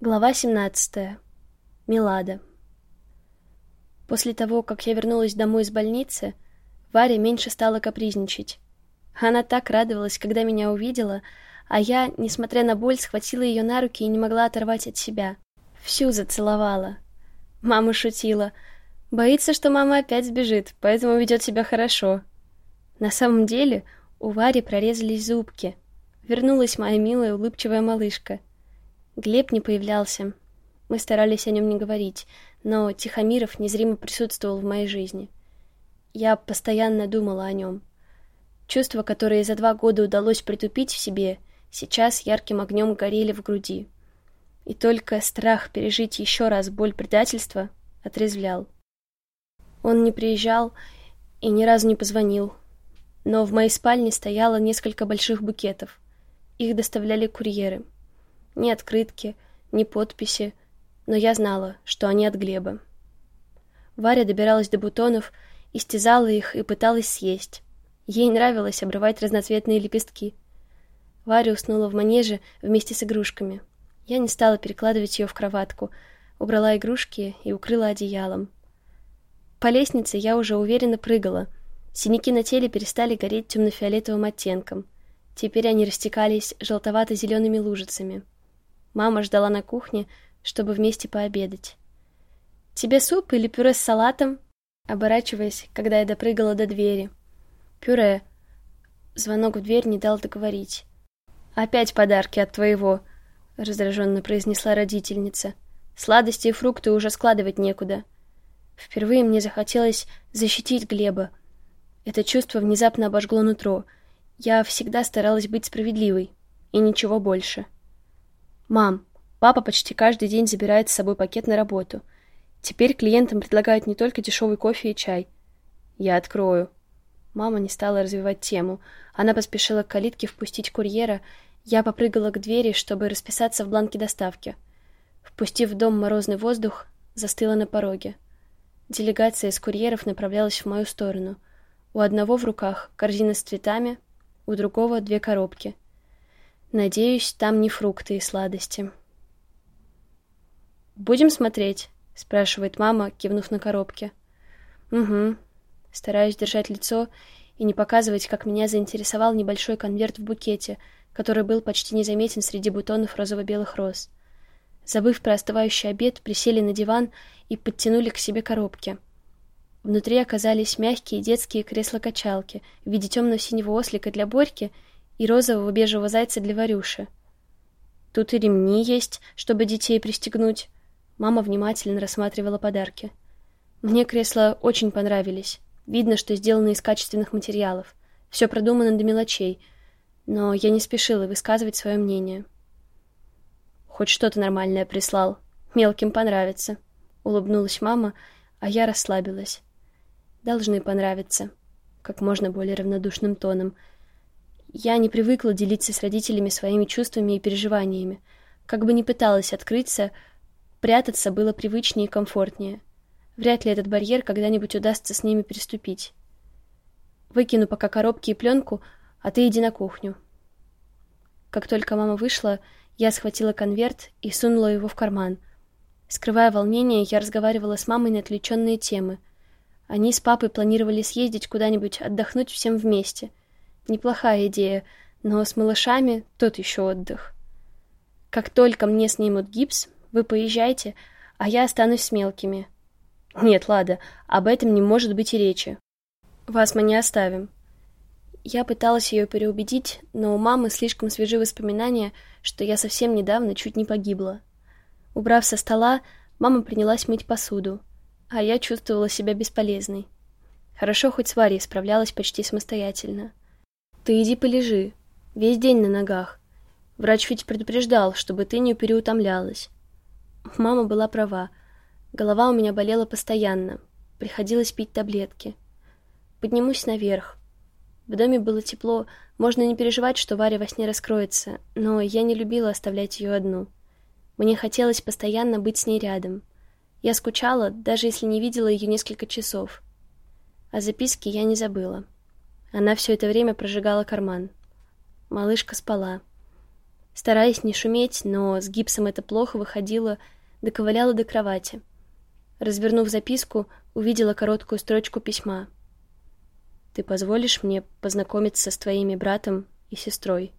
Глава 17. Милада. После того, как я вернулась домой из больницы, Варя меньше стала капризничать. Она так радовалась, когда меня увидела, а я, несмотря на боль, схватила ее на руки и не могла оторвать от себя. Всю зацеловала. Мама шутила. Боится, что мама опять сбежит, поэтому ведет себя хорошо. На самом деле у Вари прорезались зубки. Вернулась моя милая улыбчивая малышка — Глеб не появлялся. Мы старались о нем не говорить, но Тихомиров незримо присутствовал в моей жизни. Я постоянно думала о нем. Чувства, которые за два года удалось притупить в себе, сейчас ярким огнем горели в груди. И только страх пережить еще раз боль предательства отрезвлял. Он не приезжал и ни разу не позвонил, но в моей спальне стояло несколько больших букетов. Их доставляли курьеры — ни открытки, ни подписи, но я знала, что они от Глеба. Варя добиралась до бутонов, истязала их и пыталась съесть. Ей нравилось обрывать разноцветные лепестки. Варя уснула в манеже вместе с игрушками. Я не стала перекладывать ее в кроватку, убрала игрушки и укрыла одеялом. По лестнице я уже уверенно прыгала. Синяки на теле перестали гореть темно-фиолетовым оттенком. Теперь они растекались желтовато-зелеными лужицами. Мама ждала на кухне, чтобы вместе пообедать. «Тебе суп или пюре с салатом?» Оборачиваясь, когда я допрыгала до двери. «Пюре». Звонок в дверь не дал договорить. «Опять подарки от твоего», — раздраженно произнесла родительница. «Сладости и фрукты уже складывать некуда». Впервые мне захотелось защитить Глеба. Это чувство внезапно обожгло нутро. Я всегда старалась быть справедливой. И ничего больше. «Мам, папа почти каждый день забирает с собой пакет на работу. Теперь клиентам предлагают не только дешевый кофе и чай. Я открою». Мама не стала развивать тему. Она поспешила к калитке впустить курьера. Я попрыгала к двери, чтобы расписаться в бланке доставки. Впустив в дом морозный воздух, застыла на пороге. Делегация из курьеров направлялась в мою сторону. У одного в руках корзина с цветами, у другого две коробки — Надеюсь, там не фрукты и сладости. «Будем смотреть?» — спрашивает мама, кивнув на коробке. «Угу». Стараюсь держать лицо и не показывать, как меня заинтересовал небольшой конверт в букете, который был почти незаметен среди бутонов розово-белых роз. Забыв про остывающий обед, присели на диван и подтянули к себе коробки. Внутри оказались мягкие детские кресла-качалки в виде темно-синего ослика для Борьки — и розового бежевого зайца для Варюши. Тут и ремни есть, чтобы детей пристегнуть. Мама внимательно рассматривала подарки. Мне кресла очень понравились. Видно, что сделаны из качественных материалов. Все продумано до мелочей. Но я не спешила высказывать свое мнение. Хоть что-то нормальное прислал. Мелким понравится. Улыбнулась мама, а я расслабилась. Должны понравиться. Как можно более равнодушным тоном — я не привыкла делиться с родителями своими чувствами и переживаниями. Как бы ни пыталась открыться, прятаться было привычнее и комфортнее. Вряд ли этот барьер когда-нибудь удастся с ними переступить. Выкину пока коробки и пленку, а ты иди на кухню. Как только мама вышла, я схватила конверт и сунула его в карман. Скрывая волнение, я разговаривала с мамой на отвлеченные темы. Они с папой планировали съездить куда-нибудь отдохнуть всем вместе — Неплохая идея, но с малышами тот еще отдых. Как только мне снимут гипс, вы поезжайте, а я останусь с мелкими. Нет, Лада, об этом не может быть и речи. Вас мы не оставим. Я пыталась ее переубедить, но у мамы слишком свежи воспоминания, что я совсем недавно чуть не погибла. Убрав со стола, мама принялась мыть посуду, а я чувствовала себя бесполезной. Хорошо, хоть с Варей справлялась почти самостоятельно. Ты иди полежи. Весь день на ногах. Врач ведь предупреждал, чтобы ты не переутомлялась. Мама была права. Голова у меня болела постоянно. Приходилось пить таблетки. Поднимусь наверх. В доме было тепло, можно не переживать, что Варя во сне раскроется, но я не любила оставлять ее одну. Мне хотелось постоянно быть с ней рядом. Я скучала, даже если не видела ее несколько часов. А записки я не забыла. Она все это время прожигала карман. Малышка спала. Стараясь не шуметь, но с гипсом это плохо выходило, доковыляла до кровати. Развернув записку, увидела короткую строчку письма. «Ты позволишь мне познакомиться с твоими братом и сестрой?»